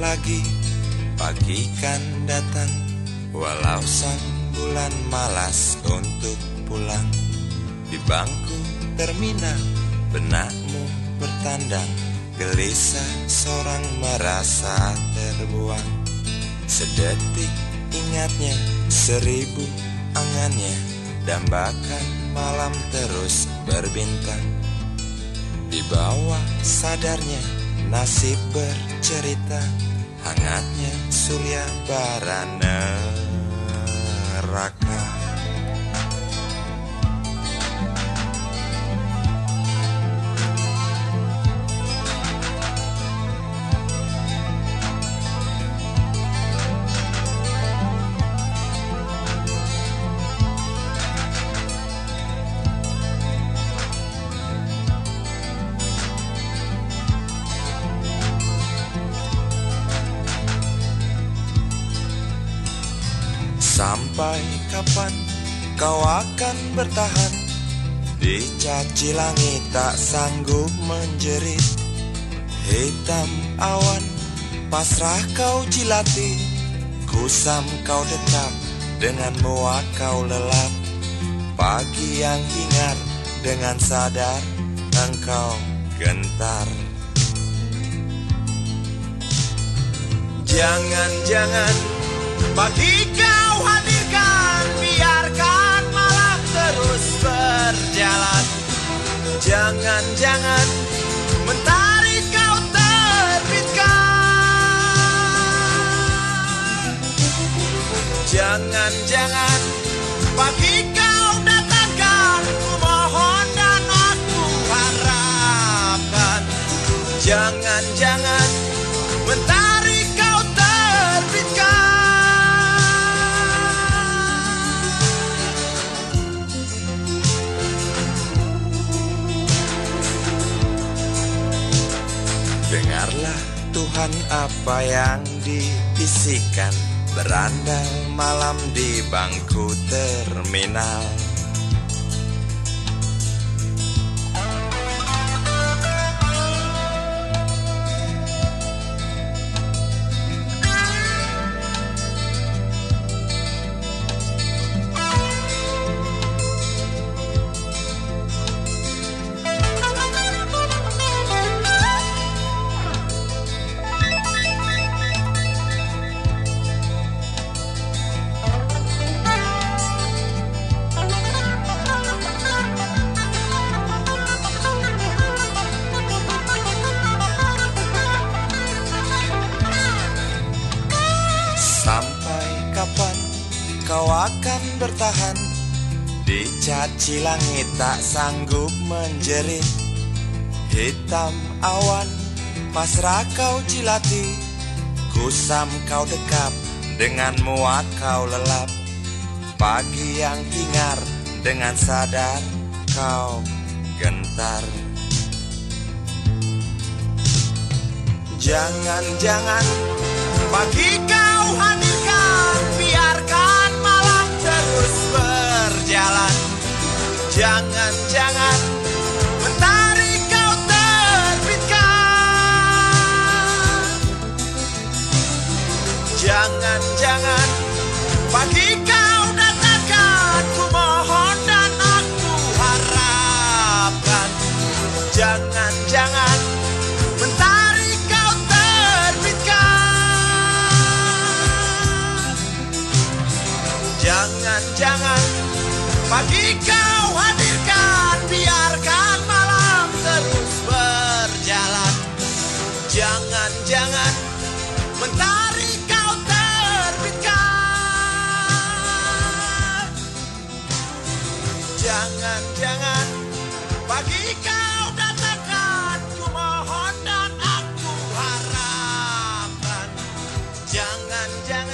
lagi. Pagi kan datang Walau sang bulan malas untuk pulang. Di bangku terminal Benakmu bertandang Gelisah seorang merasa terbuang. Sedetik ingatnya Seribu angannya Dambakan malam terus berbintang. Di bawah sadarnya nasib bercerita Hangatnya surya bara neraka Sampai kapan kau akan bertahan? Dicaci langit tak sanggup menjerit. Hitam awan pasrah kau jilati. Kusam kau dekat dengan muak kau lelap. Pagi yang hingar dengan sadar engkau gentar. Jangan-jangan pagi Jangan-jangan mentari kau terbitkan. Jangan-jangan pagi Tuhan apa yang dibisikkan Berandal malam di bangku terminal akan bertahan. Dicaci langit tak sanggup menjerit. Hitam awan pasrah kau jilati Kusam kau dekap dengan muak kau lelap. Pagi yang hingar dengan sadar kau gentar. Jangan-jangan pagi kau hadirkan Jangan-jangan mentari kau terbitkan. Jangan-jangan pagi kau datangkan. Ku mohon dan aku harapkan. Jangan-jangan mentari kau terbitkan. Jangan-jangan pagi kau Jangan mentari kau terbitkan. Jangan-jangan pagi kau datangkan Ku mohon dan aku harapkan. Jangan-jangan